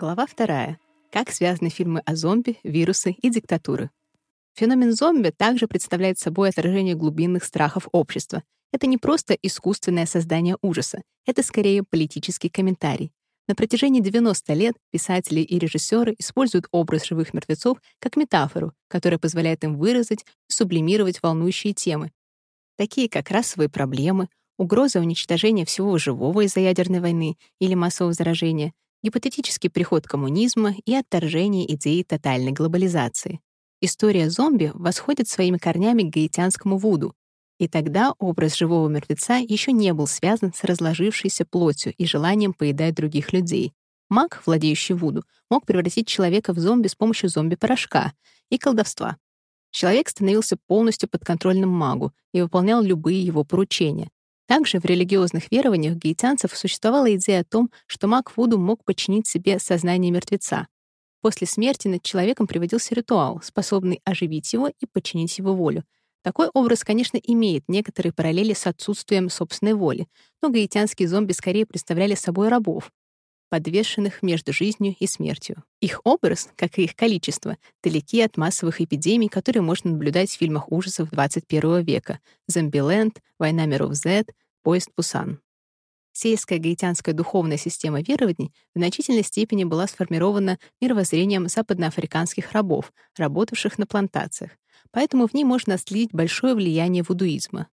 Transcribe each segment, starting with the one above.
Глава вторая. Как связаны фильмы о зомби, вирусы и диктатуры. Феномен зомби также представляет собой отражение глубинных страхов общества. Это не просто искусственное создание ужаса, это скорее политический комментарий. На протяжении 90 лет писатели и режиссеры используют образ живых мертвецов как метафору, которая позволяет им выразить и сублимировать волнующие темы, такие как расовые проблемы, угроза уничтожения всего живого из-за ядерной войны или массового заражения, гипотетический приход коммунизма и отторжение идеи тотальной глобализации. История зомби восходит своими корнями к гаитянскому вуду, и тогда образ живого мертвеца еще не был связан с разложившейся плотью и желанием поедать других людей. Маг, владеющий вуду, мог превратить человека в зомби с помощью зомби-порошка и колдовства. Человек становился полностью подконтрольным магу и выполнял любые его поручения, также в религиозных верованиях гаитянцев существовала идея о том, что маг Вуду мог подчинить себе сознание мертвеца. После смерти над человеком приводился ритуал, способный оживить его и подчинить его волю. Такой образ, конечно, имеет некоторые параллели с отсутствием собственной воли, но гаитянские зомби скорее представляли собой рабов, подвешенных между жизнью и смертью. Их образ, как и их количество, далеки от массовых эпидемий, которые можно наблюдать в фильмах ужасов 21 века «Зомбиленд», «Война миров Z», «Поезд Пусан». Сельская гаитянская духовная система верований в значительной степени была сформирована мировоззрением западноафриканских рабов, работавших на плантациях, поэтому в ней можно отследить большое влияние вудуизма.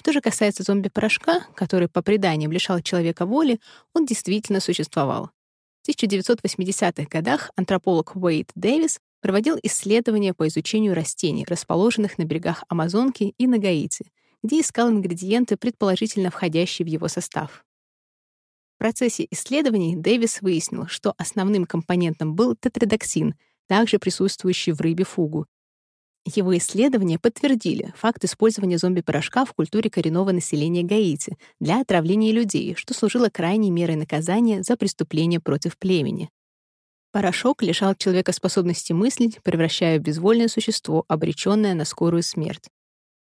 Что же касается зомби-порошка, который по преданиям лишал человека воли, он действительно существовал. В 1980-х годах антрополог Уэйд Дэвис проводил исследования по изучению растений, расположенных на берегах Амазонки и на Гаити, где искал ингредиенты, предположительно входящие в его состав. В процессе исследований Дэвис выяснил, что основным компонентом был тетродоксин, также присутствующий в рыбе фугу, его исследования подтвердили факт использования зомби-порошка в культуре коренного населения Гаити для отравления людей, что служило крайней мерой наказания за преступление против племени. Порошок лишал человека способности мыслить, превращая в безвольное существо, обреченное на скорую смерть.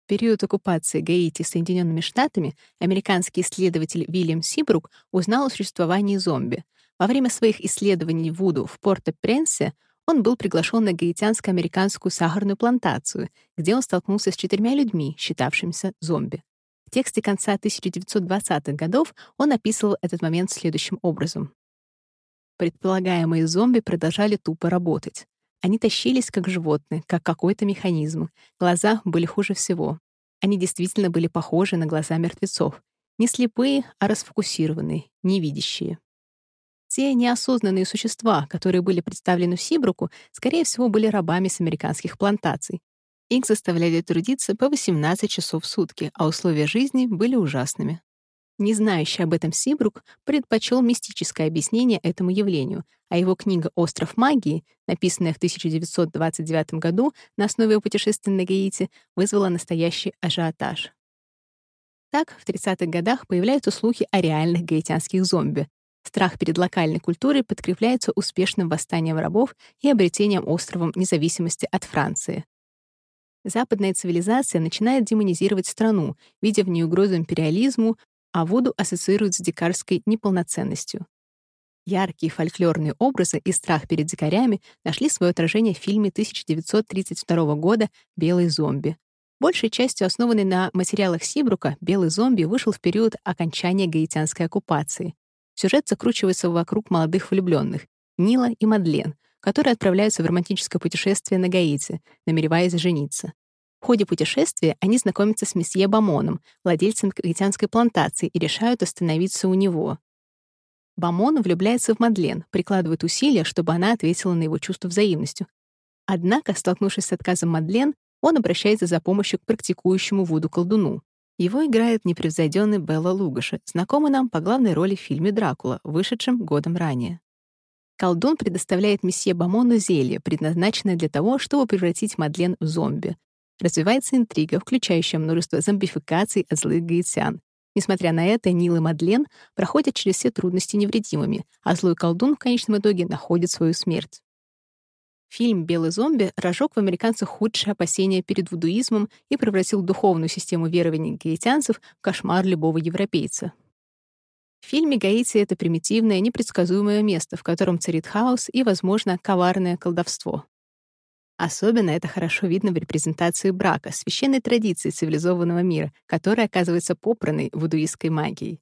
В период оккупации Гаити Соединенными Штатами американский исследователь Вильям Сибрук узнал о существовании зомби. Во время своих исследований Вуду в Порто-Пренсе он был приглашен на гаитянско-американскую сахарную плантацию, где он столкнулся с четырьмя людьми, считавшимися зомби. В тексте конца 1920-х годов он описывал этот момент следующим образом. Предполагаемые зомби продолжали тупо работать. Они тащились как животные, как какой-то механизм. Глаза были хуже всего. Они действительно были похожи на глаза мертвецов. Не слепые, а расфокусированные, невидящие. Те неосознанные существа, которые были представлены в Сибруку, скорее всего, были рабами с американских плантаций. Их заставляли трудиться по 18 часов в сутки, а условия жизни были ужасными. Не знающий об этом Сибрук предпочел мистическое объяснение этому явлению, а его книга «Остров магии», написанная в 1929 году на основе путешествия на Гаити, вызвала настоящий ажиотаж. Так, в 30-х годах появляются слухи о реальных гаитянских зомби, Страх перед локальной культурой подкрепляется успешным восстанием рабов и обретением островом независимости от Франции. Западная цивилизация начинает демонизировать страну, видя в ней угрозу империализму, а воду ассоциируют с дикарской неполноценностью. Яркие фольклорные образы и страх перед дикарями нашли свое отражение в фильме 1932 года «Белый зомби». Большей частью основанный на материалах Сибрука, «Белый зомби» вышел в период окончания гаитянской оккупации. Сюжет закручивается вокруг молодых влюбленных Нила и Мадлен, которые отправляются в романтическое путешествие на Гаити, намереваясь жениться. В ходе путешествия они знакомятся с месье Бамоном, владельцем гаитянской плантации, и решают остановиться у него. Бамон влюбляется в Мадлен, прикладывает усилия, чтобы она ответила на его чувство взаимностью. Однако, столкнувшись с отказом Мадлен, он обращается за помощью к практикующему вуду-колдуну. Его играет непревзойденный Белла Лугаша, знакомый нам по главной роли в фильме «Дракула», вышедшем годом ранее. Колдун предоставляет месье Бамону зелье, предназначенное для того, чтобы превратить Мадлен в зомби. Развивается интрига, включающая множество зомбификаций от злых гаитян. Несмотря на это, Нил и Мадлен проходят через все трудности невредимыми, а злой колдун в конечном итоге находит свою смерть. Фильм «Белый зомби» разжег в американцах худшие опасения перед вудуизмом и превратил духовную систему верований гаитянцев в кошмар любого европейца. В фильме Гаити — это примитивное, непредсказуемое место, в котором царит хаос и, возможно, коварное колдовство. Особенно это хорошо видно в репрезентации брака, священной традиции цивилизованного мира, которая оказывается попранной вудуистской магией.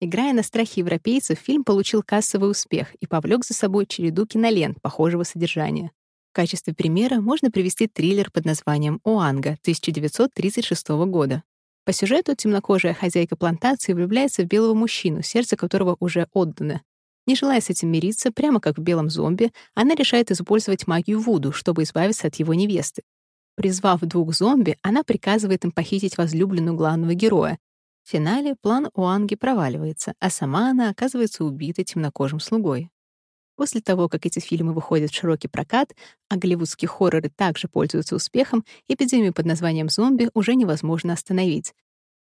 Играя на страхе европейцев, фильм получил кассовый успех и повлек за собой череду кинолент похожего содержания. В качестве примера можно привести триллер под названием «Оанга» 1936 года. По сюжету темнокожая хозяйка плантации влюбляется в белого мужчину, сердце которого уже отдано. Не желая с этим мириться, прямо как в белом зомби, она решает использовать магию Вуду, чтобы избавиться от его невесты. Призвав двух зомби, она приказывает им похитить возлюбленную главного героя, в финале план у Анги проваливается, а сама она оказывается убитой темнокожим слугой. После того, как эти фильмы выходят в широкий прокат, а голливудские хорроры также пользуются успехом, эпидемию под названием «зомби» уже невозможно остановить.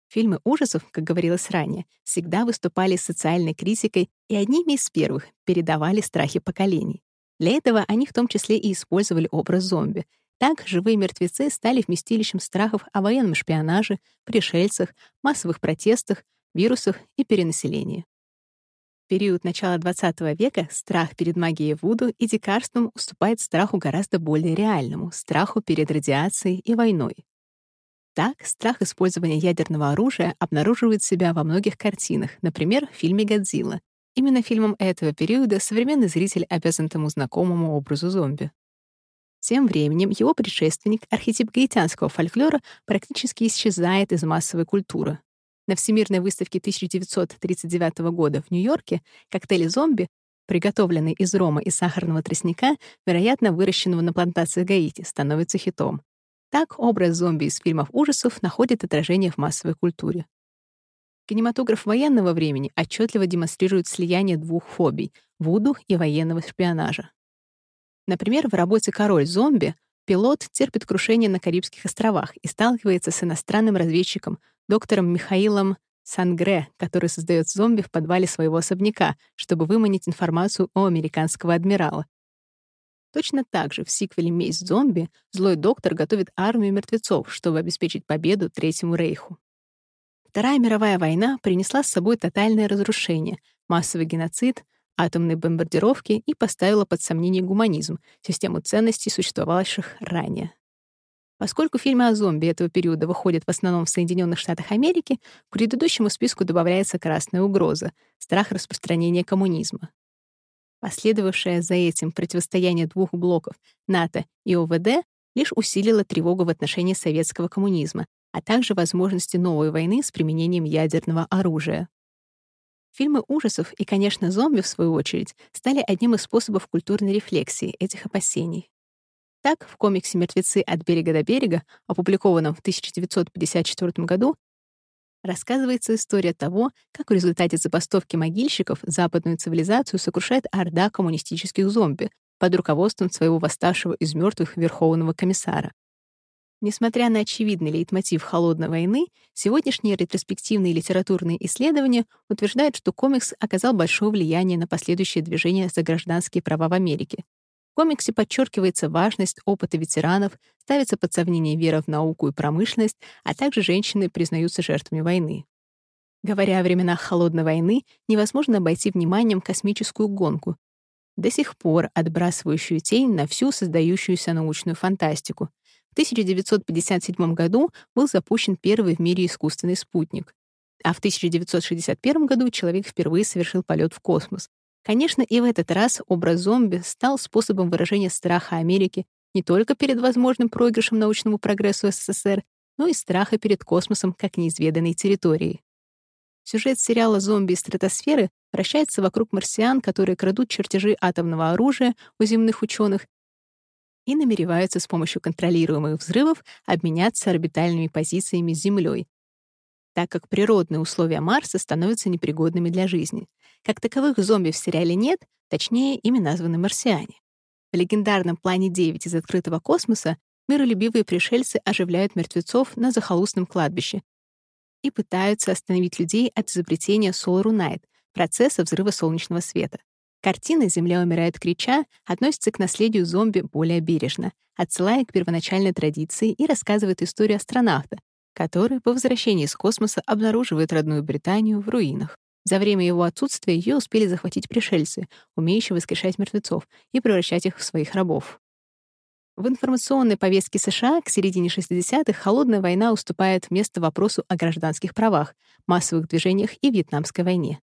Фильмы ужасов, как говорилось ранее, всегда выступали с социальной критикой и одними из первых передавали страхи поколений. Для этого они в том числе и использовали образ зомби, так живые мертвецы стали вместилищем страхов о военном шпионаже, пришельцах, массовых протестах, вирусах и перенаселении. В период начала XX века страх перед магией Вуду и дикарством уступает страху гораздо более реальному — страху перед радиацией и войной. Так, страх использования ядерного оружия обнаруживает себя во многих картинах, например, в фильме «Годзилла». Именно фильмом этого периода современный зритель обязан тому знакомому образу зомби. Тем временем его предшественник, архетип гаитянского фольклора, практически исчезает из массовой культуры. На Всемирной выставке 1939 года в Нью-Йорке коктейли зомби, приготовленные из рома и сахарного тростника, вероятно, выращенного на плантациях Гаити, становятся хитом. Так образ зомби из фильмов ужасов находит отражение в массовой культуре. Кинематограф военного времени отчетливо демонстрирует слияние двух фобий — вуду и военного шпионажа. Например, в работе «Король зомби» пилот терпит крушение на Карибских островах и сталкивается с иностранным разведчиком, доктором Михаилом Сангре, который создает зомби в подвале своего особняка, чтобы выманить информацию о американского адмирала. Точно так же в сиквеле «Месть зомби» злой доктор готовит армию мертвецов, чтобы обеспечить победу Третьему Рейху. Вторая мировая война принесла с собой тотальное разрушение, массовый геноцид, атомной бомбардировки и поставила под сомнение гуманизм, систему ценностей, существовавших ранее. Поскольку фильмы о зомби этого периода выходят в основном в Соединенных Штатах Америки, к предыдущему списку добавляется красная угроза — страх распространения коммунизма. Последовавшее за этим противостояние двух блоков НАТО и ОВД лишь усилило тревогу в отношении советского коммунизма, а также возможности новой войны с применением ядерного оружия. Фильмы ужасов и, конечно, зомби, в свою очередь, стали одним из способов культурной рефлексии этих опасений. Так, в комиксе «Мертвецы от берега до берега», опубликованном в 1954 году, рассказывается история того, как в результате забастовки могильщиков западную цивилизацию сокрушает орда коммунистических зомби под руководством своего восставшего из мертвых верховного комиссара. Несмотря на очевидный лейтмотив «Холодной войны», сегодняшние ретроспективные литературные исследования утверждают, что комикс оказал большое влияние на последующее движение за гражданские права в Америке. В комиксе подчеркивается важность опыта ветеранов, ставится под сомнение вера в науку и промышленность, а также женщины признаются жертвами войны. Говоря о временах Холодной войны, невозможно обойти вниманием космическую гонку, до сих пор отбрасывающую тень на всю создающуюся научную фантастику — в 1957 году был запущен первый в мире искусственный спутник, а в 1961 году человек впервые совершил полет в космос. Конечно, и в этот раз образ зомби стал способом выражения страха Америки не только перед возможным проигрышем научному прогрессу СССР, но и страха перед космосом как неизведанной территорией. Сюжет сериала «Зомби из стратосферы» вращается вокруг марсиан, которые крадут чертежи атомного оружия у земных ученых и намереваются с помощью контролируемых взрывов обменяться орбитальными позициями с Землей, так как природные условия Марса становятся непригодными для жизни. Как таковых зомби в сериале нет, точнее, ими названы марсиане. В легендарном плане 9 из открытого космоса миролюбивые пришельцы оживляют мертвецов на захолустном кладбище и пытаются остановить людей от изобретения Solar Night, процесса взрыва солнечного света. Картина «Земля умирает крича» относится к наследию зомби более бережно, отсылая к первоначальной традиции и рассказывает историю астронавта, который по возвращении из космоса обнаруживает родную Британию в руинах. За время его отсутствия ее успели захватить пришельцы, умеющие воскрешать мертвецов и превращать их в своих рабов. В информационной повестке США к середине 60-х холодная война уступает место вопросу о гражданских правах, массовых движениях и Вьетнамской войне.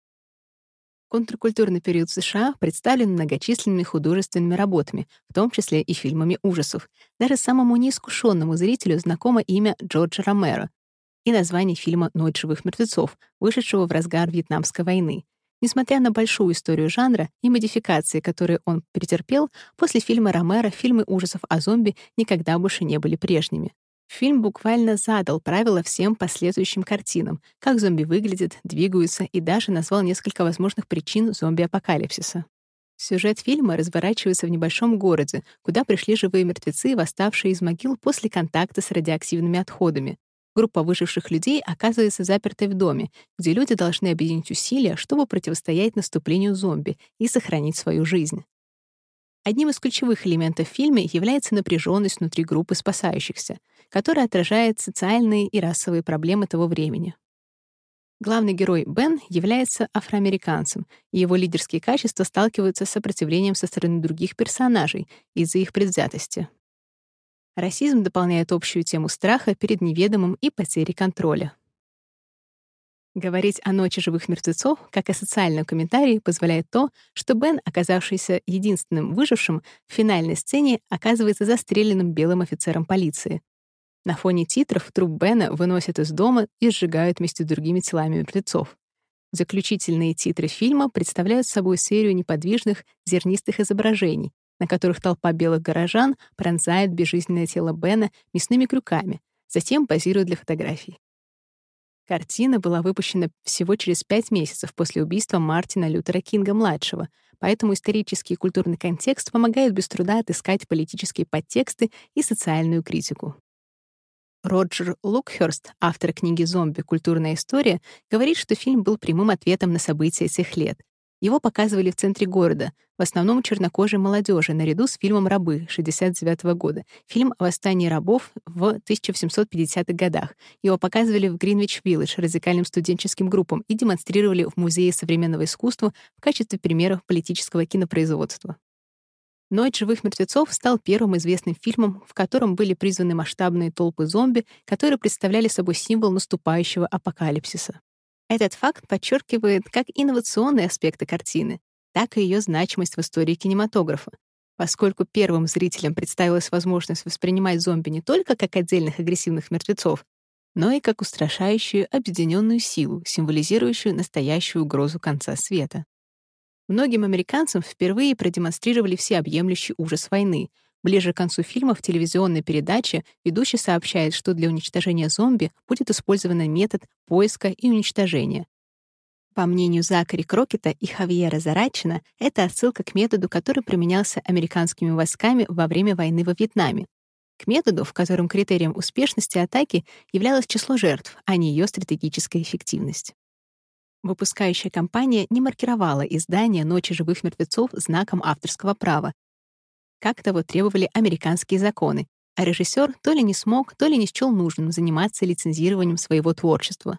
Контркультурный период США представлен многочисленными художественными работами, в том числе и фильмами ужасов. Даже самому неискушенному зрителю знакомо имя Джорджа Ромеро и название фильма «Ночь живых мертвецов», вышедшего в разгар Вьетнамской войны. Несмотря на большую историю жанра и модификации, которые он претерпел, после фильма Ромеро фильмы ужасов о зомби никогда больше не были прежними. Фильм буквально задал правила всем последующим картинам, как зомби выглядят, двигаются и даже назвал несколько возможных причин зомби-апокалипсиса. Сюжет фильма разворачивается в небольшом городе, куда пришли живые мертвецы, восставшие из могил после контакта с радиоактивными отходами. Группа выживших людей оказывается запертой в доме, где люди должны объединить усилия, чтобы противостоять наступлению зомби и сохранить свою жизнь. Одним из ключевых элементов в фильме является напряженность внутри группы спасающихся, которая отражает социальные и расовые проблемы того времени. Главный герой Бен является афроамериканцем, и его лидерские качества сталкиваются с сопротивлением со стороны других персонажей из-за их предвзятости. Расизм дополняет общую тему страха перед неведомым и потерей контроля. Говорить о ночи живых мертвецов, как о социальном комментарии, позволяет то, что Бен, оказавшийся единственным выжившим, в финальной сцене оказывается застреленным белым офицером полиции. На фоне титров труп Бена выносят из дома и сжигают вместе с другими телами мертвецов. Заключительные титры фильма представляют собой серию неподвижных, зернистых изображений, на которых толпа белых горожан пронзает безжизненное тело Бена мясными крюками, затем позирует для фотографий. Картина была выпущена всего через пять месяцев после убийства Мартина Лютера Кинга-младшего, поэтому исторический и культурный контекст помогает без труда отыскать политические подтексты и социальную критику. Роджер Лукхерст, автор книги «Зомби. Культурная история», говорит, что фильм был прямым ответом на события тех лет, его показывали в центре города, в основном чернокожей молодежи, наряду с фильмом «Рабы» 69 года, фильм о восстании рабов в 1750-х годах. Его показывали в Гринвич-Виллидж радикальным студенческим группам и демонстрировали в Музее современного искусства в качестве примеров политического кинопроизводства. «Ночь живых мертвецов» стал первым известным фильмом, в котором были призваны масштабные толпы зомби, которые представляли собой символ наступающего апокалипсиса. Этот факт подчеркивает как инновационные аспекты картины, так и ее значимость в истории кинематографа, поскольку первым зрителям представилась возможность воспринимать зомби не только как отдельных агрессивных мертвецов, но и как устрашающую объединенную силу, символизирующую настоящую угрозу конца света. Многим американцам впервые продемонстрировали всеобъемлющий ужас войны — Ближе к концу фильма в телевизионной передаче ведущий сообщает, что для уничтожения зомби будет использован метод поиска и уничтожения. По мнению Закари Крокета и Хавьера Зарачина, это отсылка к методу, который применялся американскими войсками во время войны во Вьетнаме. К методу, в котором критерием успешности атаки являлось число жертв, а не ее стратегическая эффективность. Выпускающая компания не маркировала издание «Ночи живых мертвецов» знаком авторского права, как того требовали американские законы, а режиссер то ли не смог, то ли не счел нужным заниматься лицензированием своего творчества.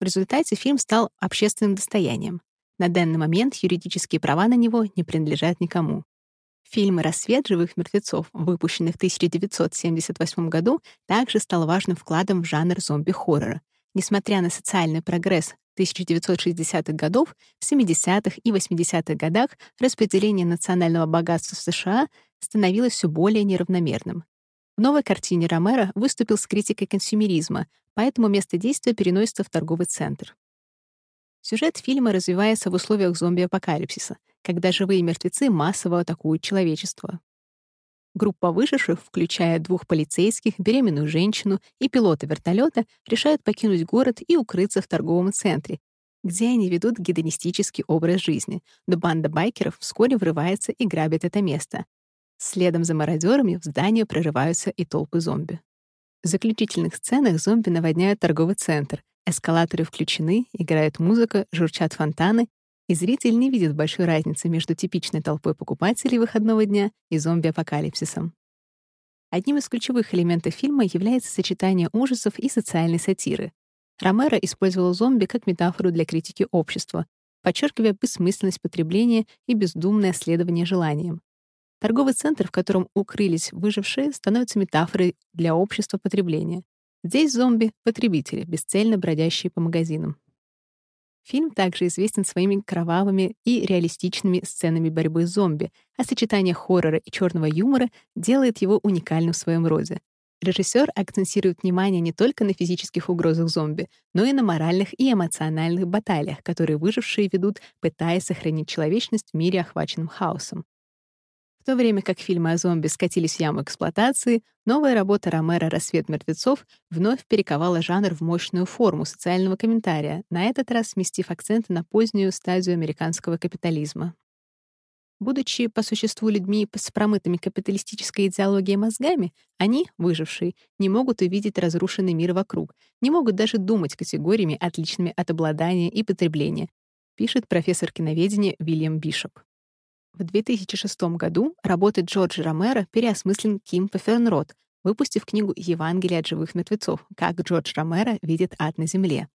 В результате фильм стал общественным достоянием. На данный момент юридические права на него не принадлежат никому. Фильм «Рассвет живых мертвецов», выпущенный в 1978 году, также стал важным вкладом в жанр зомби-хоррора. Несмотря на социальный прогресс 1960-х годов, в 70-х и 80-х годах распределение национального богатства в США становилось все более неравномерным. В новой картине Ромеро выступил с критикой консюмеризма, поэтому место действия переносится в торговый центр. Сюжет фильма развивается в условиях зомби-апокалипсиса, когда живые мертвецы массово атакуют человечество. Группа выживших, включая двух полицейских, беременную женщину и пилота вертолета, решают покинуть город и укрыться в торговом центре, где они ведут гедонистический образ жизни, но банда байкеров вскоре врывается и грабит это место. Следом за мародерами в здание прорываются и толпы зомби. В заключительных сценах зомби наводняют торговый центр, эскалаторы включены, играет музыка, журчат фонтаны, и зритель не видит большой разницы между типичной толпой покупателей выходного дня и зомби-апокалипсисом. Одним из ключевых элементов фильма является сочетание ужасов и социальной сатиры. Ромеро использовал зомби как метафору для критики общества, подчеркивая бессмысленность потребления и бездумное следование желаниям. Торговый центр, в котором укрылись выжившие, становится метафорой для общества потребления. Здесь зомби — потребители, бесцельно бродящие по магазинам. Фильм также известен своими кровавыми и реалистичными сценами борьбы с зомби, а сочетание хоррора и черного юмора делает его уникальным в своем роде. Режиссер акцентирует внимание не только на физических угрозах зомби, но и на моральных и эмоциональных баталиях, которые выжившие ведут, пытаясь сохранить человечность в мире, охваченном хаосом. В то время как фильмы о зомби скатились в яму эксплуатации, новая работа Ромера «Рассвет мертвецов» вновь перековала жанр в мощную форму социального комментария, на этот раз сместив акценты на позднюю стадию американского капитализма. Будучи по существу людьми с промытыми капиталистической идеологией мозгами, они, выжившие, не могут увидеть разрушенный мир вокруг, не могут даже думать категориями, отличными от обладания и потребления, пишет профессор киноведения Вильям Бишоп. В 2006 году работы Джорджа Ромеро переосмыслен Ким Пафернрот, выпустив книгу «Евангелие от живых мертвецов. Как Джордж Ромеро видит ад на земле».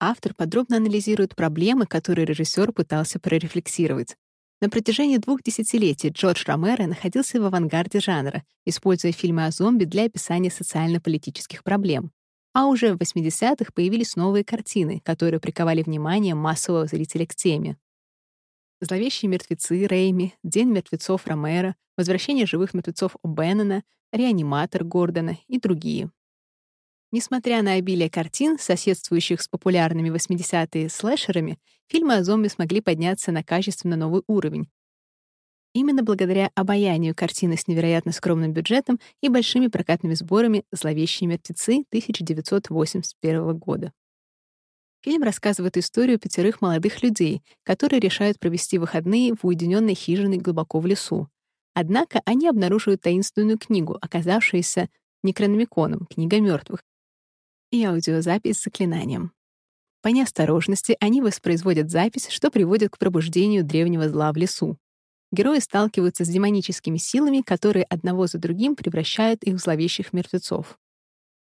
Автор подробно анализирует проблемы, которые режиссер пытался прорефлексировать. На протяжении двух десятилетий Джордж Ромеро находился в авангарде жанра, используя фильмы о зомби для описания социально-политических проблем. А уже в 80-х появились новые картины, которые приковали внимание массового зрителя к теме. «Зловещие мертвецы» Рейми, «День мертвецов» Ромеро, «Возвращение живых мертвецов» О'Беннона, «Реаниматор» Гордона и другие. Несмотря на обилие картин, соседствующих с популярными 80-е слэшерами, фильмы о зомби смогли подняться на качественно новый уровень. Именно благодаря обаянию картины с невероятно скромным бюджетом и большими прокатными сборами «Зловещие мертвецы» 1981 года. Фильм рассказывает историю пятерых молодых людей, которые решают провести выходные в уединенной хижине глубоко в лесу. Однако они обнаруживают таинственную книгу, оказавшуюся Некрономиконом, книга мертвых, и аудиозапись с заклинанием. По неосторожности они воспроизводят запись, что приводит к пробуждению древнего зла в лесу. Герои сталкиваются с демоническими силами, которые одного за другим превращают их в зловещих мертвецов.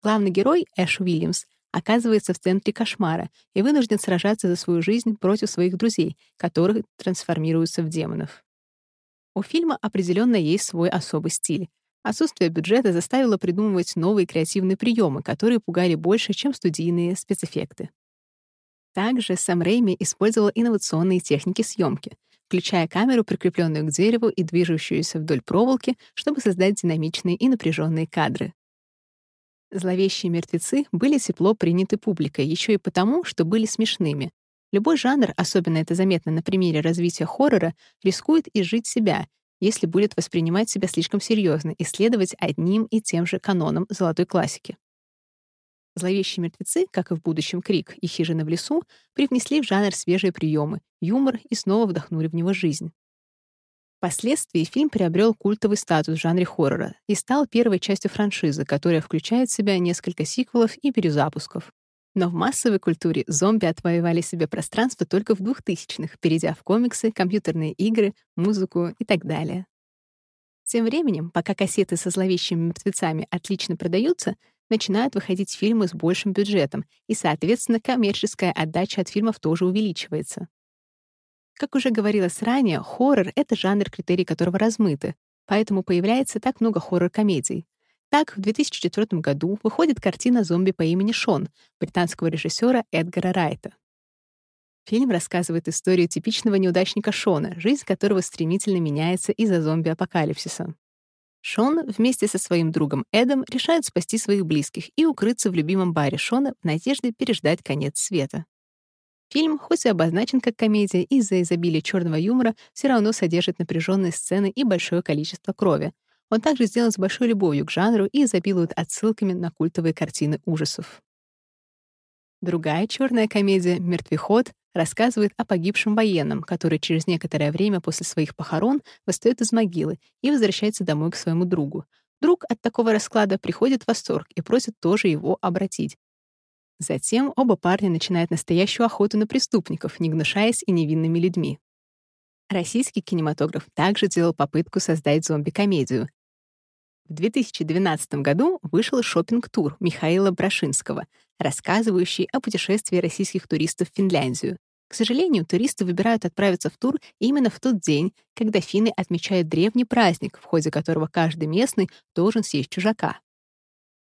Главный герой, Эш Уильямс, оказывается в центре кошмара и вынужден сражаться за свою жизнь против своих друзей, которые трансформируются в демонов. У фильма определенно есть свой особый стиль. Отсутствие бюджета заставило придумывать новые креативные приемы, которые пугали больше, чем студийные спецэффекты. Также Сэм Рейми использовал инновационные техники съемки, включая камеру, прикрепленную к дереву и движущуюся вдоль проволоки, чтобы создать динамичные и напряженные кадры. Зловещие мертвецы были тепло приняты публикой еще и потому, что были смешными. Любой жанр, особенно это заметно на примере развития хоррора, рискует изжить себя если будет воспринимать себя слишком серьезно и следовать одним и тем же канонам золотой классики. «Зловещие мертвецы», как и в будущем «Крик» и «Хижина в лесу», привнесли в жанр свежие приемы, юмор и снова вдохнули в него жизнь. Впоследствии фильм приобрел культовый статус в жанре хоррора и стал первой частью франшизы, которая включает в себя несколько сиквелов и перезапусков. Но в массовой культуре зомби отвоевали себе пространство только в 2000-х, перейдя в комиксы, компьютерные игры, музыку и так далее. Тем временем, пока кассеты со зловещими мертвецами отлично продаются, начинают выходить фильмы с большим бюджетом, и, соответственно, коммерческая отдача от фильмов тоже увеличивается. Как уже говорилось ранее, хоррор — это жанр, критерии которого размыты, поэтому появляется так много хоррор-комедий. Так, в 2004 году выходит картина «Зомби по имени Шон» британского режиссера Эдгара Райта. Фильм рассказывает историю типичного неудачника Шона, жизнь которого стремительно меняется из-за зомби-апокалипсиса. Шон вместе со своим другом Эдом решает спасти своих близких и укрыться в любимом баре Шона в надежде переждать конец света. Фильм, хоть и обозначен как комедия, из-за изобилия черного юмора все равно содержит напряженные сцены и большое количество крови, он также сделан с большой любовью к жанру и изобилует отсылками на культовые картины ужасов. Другая черная комедия «Мертвеход» рассказывает о погибшем военном, который через некоторое время после своих похорон восстает из могилы и возвращается домой к своему другу. Друг от такого расклада приходит в восторг и просит тоже его обратить. Затем оба парня начинают настоящую охоту на преступников, не гнушаясь и невинными людьми. Российский кинематограф также делал попытку создать зомби-комедию, в 2012 году вышел шопинг тур Михаила Брашинского рассказывающий о путешествии российских туристов в Финляндию. К сожалению, туристы выбирают отправиться в тур именно в тот день, когда финны отмечают древний праздник, в ходе которого каждый местный должен съесть чужака.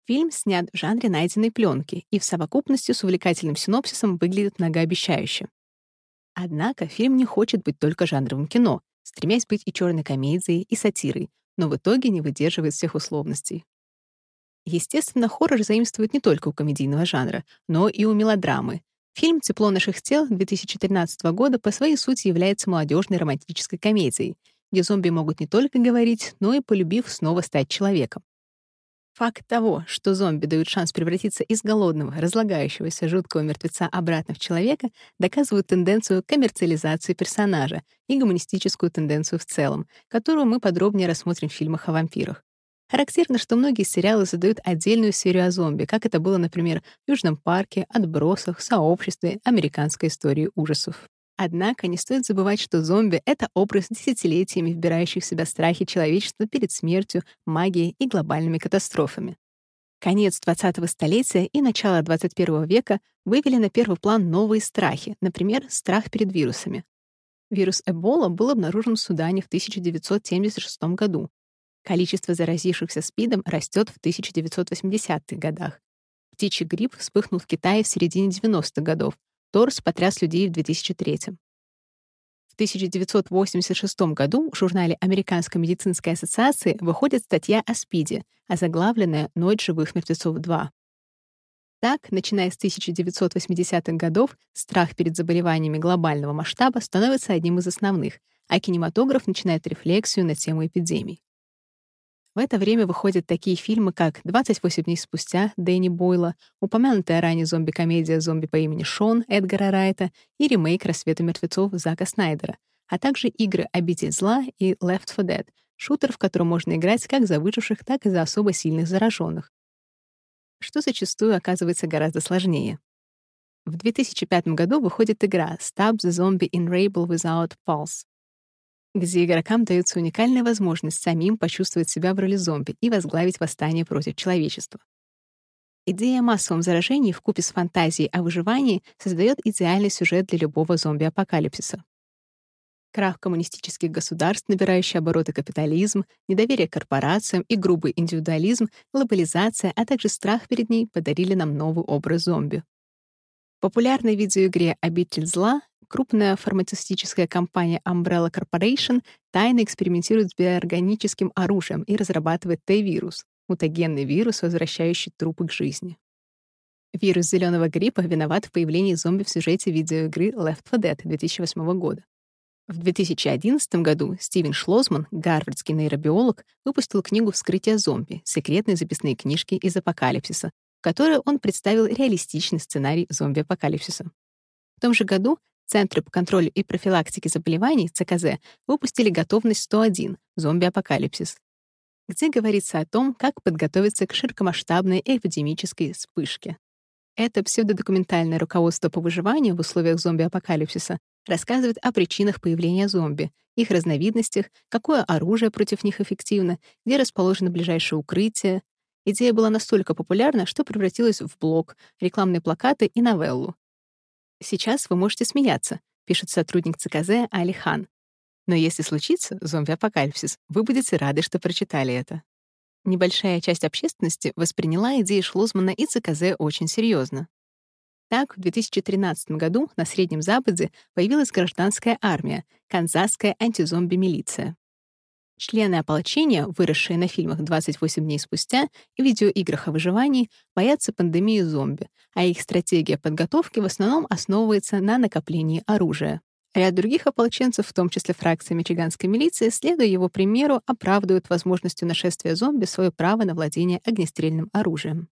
Фильм снят в жанре найденной пленки и в совокупности с увлекательным синопсисом выглядит многообещающе. Однако фильм не хочет быть только жанровым кино, стремясь быть и черной комедией, и сатирой, но в итоге не выдерживает всех условностей. Естественно, хоррор заимствует не только у комедийного жанра, но и у мелодрамы. Фильм «Тепло наших тел» 2013 года по своей сути является молодежной романтической комедией, где зомби могут не только говорить, но и, полюбив, снова стать человеком. Факт того, что зомби дают шанс превратиться из голодного, разлагающегося, жуткого мертвеца обратно в человека, доказывает тенденцию коммерциализации персонажа и гуманистическую тенденцию в целом, которую мы подробнее рассмотрим в фильмах о вампирах. Характерно, что многие сериалы задают отдельную серию о зомби, как это было, например, в «Южном парке», «Отбросах», «Сообществе», «Американской истории ужасов». Однако не стоит забывать, что зомби — это образ десятилетиями вбирающих в себя страхи человечества перед смертью, магией и глобальными катастрофами. Конец 20-го столетия и начало 21 века вывели на первый план новые страхи, например, страх перед вирусами. Вирус Эбола был обнаружен в Судане в 1976 году. Количество заразившихся СПИДом растет в 1980-х годах. Птичий грипп вспыхнул в Китае в середине 90-х годов, Торс потряс людей в 2003 В 1986 году в журнале Американской медицинской ассоциации выходит статья о СПИДе, озаглавленная «Ночь живых мертвецов 2». Так, начиная с 1980-х годов, страх перед заболеваниями глобального масштаба становится одним из основных, а кинематограф начинает рефлексию на тему эпидемий. В это время выходят такие фильмы, как «28 дней спустя» Дэнни Бойла, упомянутая ранее зомби-комедия «Зомби по имени Шон» Эдгара Райта и ремейк «Рассвета мертвецов» Зака Снайдера, а также игры «Обитель зла» и «Left 4 Dead», шутер, в котором можно играть как за выживших, так и за особо сильных зараженных, что зачастую оказывается гораздо сложнее. В 2005 году выходит игра Stab the Zombie in Rabel Without Pulse, где игрокам дается уникальная возможность самим почувствовать себя в роли зомби и возглавить восстание против человечества. Идея о массовом заражении вкупе с фантазией о выживании создает идеальный сюжет для любого зомби-апокалипсиса. Крах коммунистических государств, набирающий обороты капитализм, недоверие к корпорациям и грубый индивидуализм, глобализация, а также страх перед ней подарили нам новый образ зомби. В популярной видеоигре «Обитель зла» крупная фармацевтическая компания Umbrella Corporation тайно экспериментирует с биоорганическим оружием и разрабатывает Т-вирус — мутагенный вирус, возвращающий трупы к жизни. Вирус зеленого гриппа виноват в появлении зомби в сюжете видеоигры Left 4 Dead 2008 года. В 2011 году Стивен Шлозман, гарвардский нейробиолог, выпустил книгу «Вскрытие зомби. Секретные записные книжки из апокалипсиса», в которой он представил реалистичный сценарий зомби-апокалипсиса. В том же году Центры по контролю и профилактике заболеваний ЦКЗ выпустили готовность 101 «Зомби-апокалипсис», где говорится о том, как подготовиться к широкомасштабной эпидемической вспышке. Это псевдодокументальное руководство по выживанию в условиях зомби-апокалипсиса рассказывает о причинах появления зомби, их разновидностях, какое оружие против них эффективно, где расположено ближайшее укрытие. Идея была настолько популярна, что превратилась в блог, рекламные плакаты и новеллу. Сейчас вы можете смеяться, пишет сотрудник ЦКЗ Али Хан. Но если случится зомби-апокалипсис, вы будете рады, что прочитали это. Небольшая часть общественности восприняла идеи Шлузмана и ЦКЗ очень серьезно. Так, в 2013 году на Среднем Западе появилась гражданская армия, канзасская антизомби-милиция. Члены ополчения, выросшие на фильмах «28 дней спустя» и видеоиграх о выживании, боятся пандемии зомби, а их стратегия подготовки в основном основывается на накоплении оружия. Ряд других ополченцев, в том числе фракция мичиганской милиции, следуя его примеру, оправдывают возможностью нашествия зомби свое право на владение огнестрельным оружием.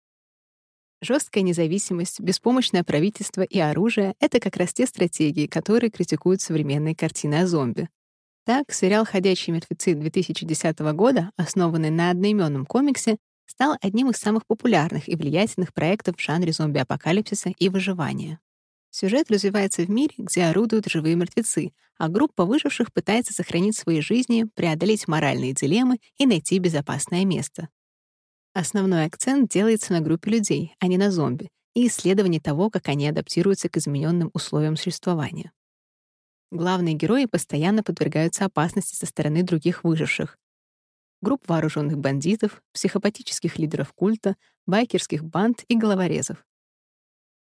Жесткая независимость, беспомощное правительство и оружие — это как раз те стратегии, которые критикуют современные картины о зомби. Так, сериал «Ходячие мертвецы» 2010 года, основанный на одноименном комиксе, стал одним из самых популярных и влиятельных проектов в жанре зомби-апокалипсиса и выживания. Сюжет развивается в мире, где орудуют живые мертвецы, а группа выживших пытается сохранить свои жизни, преодолеть моральные дилеммы и найти безопасное место. Основной акцент делается на группе людей, а не на зомби, и исследование того, как они адаптируются к измененным условиям существования. Главные герои постоянно подвергаются опасности со стороны других выживших. Групп вооруженных бандитов, психопатических лидеров культа, байкерских банд и головорезов.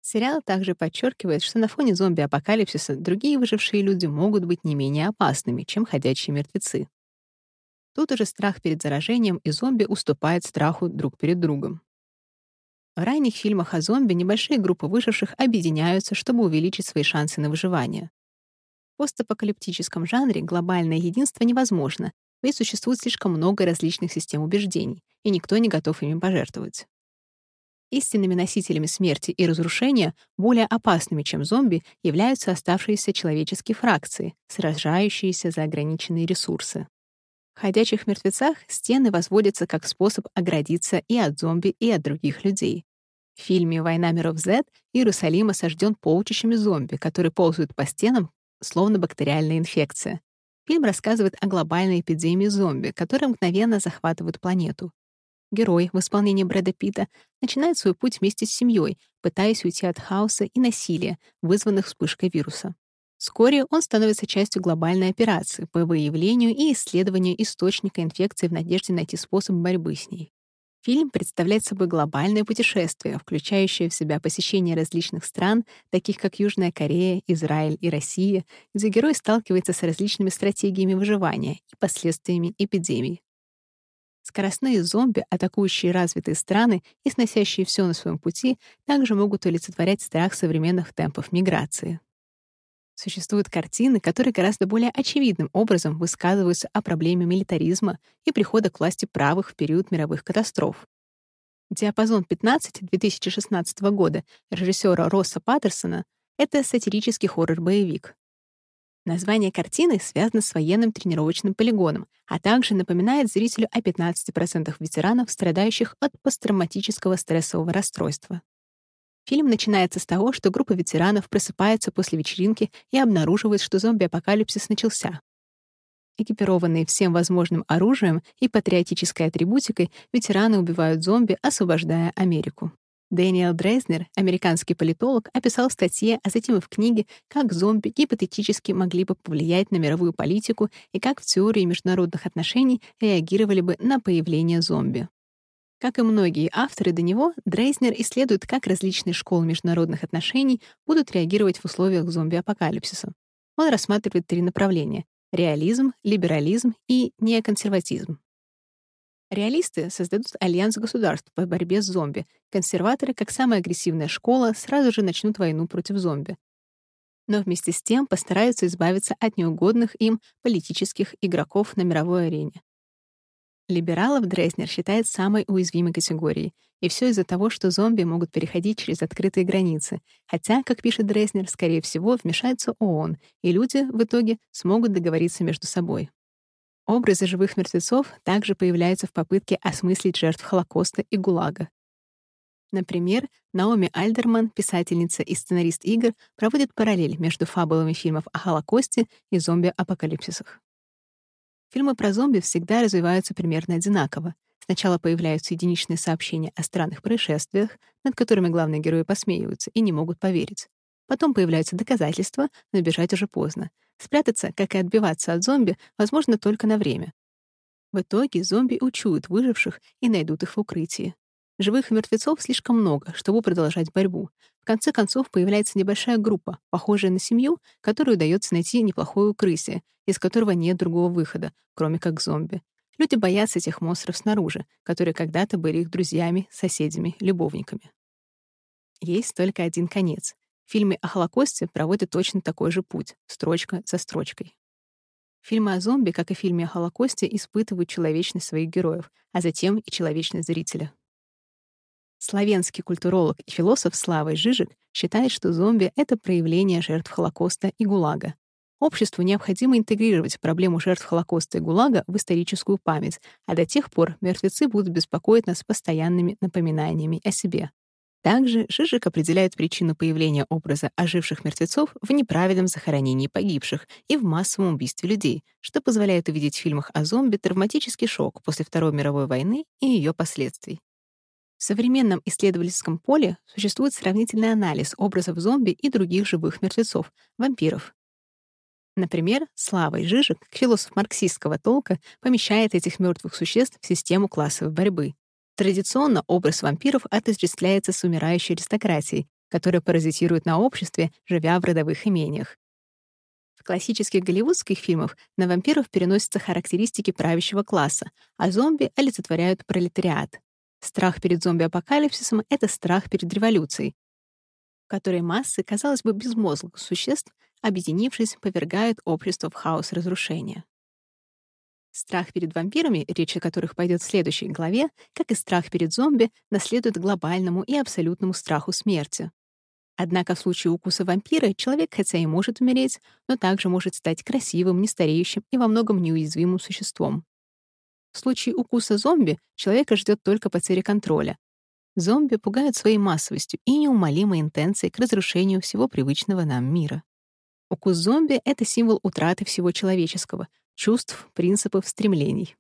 Сериал также подчеркивает, что на фоне зомби-апокалипсиса другие выжившие люди могут быть не менее опасными, чем ходячие мертвецы. Тут уже страх перед заражением и зомби уступает страху друг перед другом. В ранних фильмах о зомби небольшие группы выживших объединяются, чтобы увеличить свои шансы на выживание. Постапокалиптическом жанре глобальное единство невозможно, ведь существует слишком много различных систем убеждений, и никто не готов ими пожертвовать. Истинными носителями смерти и разрушения, более опасными, чем зомби, являются оставшиеся человеческие фракции, сражающиеся за ограниченные ресурсы. В ходячих мертвецах стены возводятся как способ оградиться и от зомби, и от других людей. В фильме «Война миров Z» Иерусалим осажден полчищами зомби, которые ползают по стенам, словно бактериальная инфекция. Фильм рассказывает о глобальной эпидемии зомби, которые мгновенно захватывают планету. Герой в исполнении Брэда Питта начинает свой путь вместе с семьей, пытаясь уйти от хаоса и насилия, вызванных вспышкой вируса. Вскоре он становится частью глобальной операции по выявлению и исследованию источника инфекции в надежде найти способ борьбы с ней. Фильм представляет собой глобальное путешествие, включающее в себя посещение различных стран, таких как Южная Корея, Израиль и Россия, где герой сталкивается с различными стратегиями выживания и последствиями эпидемий. Скоростные зомби, атакующие развитые страны и сносящие все на своем пути, также могут олицетворять страх современных темпов миграции. Существуют картины, которые гораздо более очевидным образом высказываются о проблеме милитаризма и прихода к власти правых в период мировых катастроф. «Диапазон 15» 2016 года режиссера Росса Паттерсона — это сатирический хоррор-боевик. Название картины связано с военным тренировочным полигоном, а также напоминает зрителю о 15% ветеранов, страдающих от посттравматического стрессового расстройства. Фильм начинается с того, что группа ветеранов просыпается после вечеринки и обнаруживает, что зомби-апокалипсис начался. Экипированные всем возможным оружием и патриотической атрибутикой, ветераны убивают зомби, освобождая Америку. Дэниел Дрейзнер, американский политолог, описал в статье, а затем и в книге, как зомби гипотетически могли бы повлиять на мировую политику и как в теории международных отношений реагировали бы на появление зомби. Как и многие авторы до него, Дрейзнер исследует, как различные школы международных отношений будут реагировать в условиях зомби-апокалипсиса. Он рассматривает три направления — реализм, либерализм и неоконсерватизм. Реалисты создадут альянс государств по борьбе с зомби. Консерваторы, как самая агрессивная школа, сразу же начнут войну против зомби. Но вместе с тем постараются избавиться от неугодных им политических игроков на мировой арене. Либералов Дрезнер считает самой уязвимой категорией, и все из-за того, что зомби могут переходить через открытые границы, хотя, как пишет Дрезнер, скорее всего, вмешается ООН, и люди в итоге смогут договориться между собой. Образы живых мертвецов также появляются в попытке осмыслить жертв Холокоста и ГУЛАГа. Например, Наоми Альдерман, писательница и сценарист игр, проводит параллель между фабулами фильмов о Холокосте и зомби-апокалипсисах. Фильмы про зомби всегда развиваются примерно одинаково. Сначала появляются единичные сообщения о странных происшествиях, над которыми главные герои посмеиваются и не могут поверить. Потом появляются доказательства, но бежать уже поздно. Спрятаться, как и отбиваться от зомби, возможно только на время. В итоге зомби учуют выживших и найдут их в укрытии. Живых мертвецов слишком много, чтобы продолжать борьбу. В конце концов появляется небольшая группа, похожая на семью, которой удается найти неплохое укрытие, из которого нет другого выхода, кроме как зомби. Люди боятся этих монстров снаружи, которые когда-то были их друзьями, соседями, любовниками. Есть только один конец. В фильме о Холокосте проводят точно такой же путь, строчка за строчкой. Фильмы о зомби, как и фильме о Холокосте, испытывают человечность своих героев, а затем и человечность зрителя. Славянский культуролог и философ Славой Жижик считает, что зомби — это проявление жертв Холокоста и ГУЛАГа. Обществу необходимо интегрировать проблему жертв Холокоста и ГУЛАГа в историческую память, а до тех пор мертвецы будут беспокоить нас постоянными напоминаниями о себе. Также Жижик определяет причину появления образа оживших мертвецов в неправильном захоронении погибших и в массовом убийстве людей, что позволяет увидеть в фильмах о зомби травматический шок после Второй мировой войны и ее последствий. В современном исследовательском поле существует сравнительный анализ образов зомби и других живых мертвецов, вампиров. Например, Слава Жижик, философ марксистского толка, помещает этих мертвых существ в систему классовой борьбы. Традиционно образ вампиров отождествляется с умирающей аристократией, которая паразитирует на обществе, живя в родовых имениях. В классических голливудских фильмах на вампиров переносятся характеристики правящего класса, а зомби олицетворяют пролетариат. Страх перед зомби-апокалипсисом — это страх перед революцией, в которой массы, казалось бы, безмозглых существ, объединившись, повергают общество в хаос разрушения. Страх перед вампирами, речь о которых пойдет в следующей главе, как и страх перед зомби, наследует глобальному и абсолютному страху смерти. Однако в случае укуса вампира человек хотя и может умереть, но также может стать красивым, нестареющим и во многом неуязвимым существом. В случае укуса зомби человека ждет только потеря контроля. Зомби пугают своей массовостью и неумолимой интенцией к разрушению всего привычного нам мира. Укус зомби — это символ утраты всего человеческого, чувств, принципов, стремлений.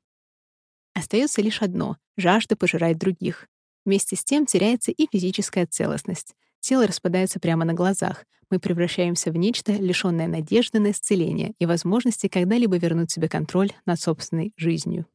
Остается лишь одно — жажда пожирать других. Вместе с тем теряется и физическая целостность. Тело распадается прямо на глазах. Мы превращаемся в нечто, лишённое надежды на исцеление и возможности когда-либо вернуть себе контроль над собственной жизнью.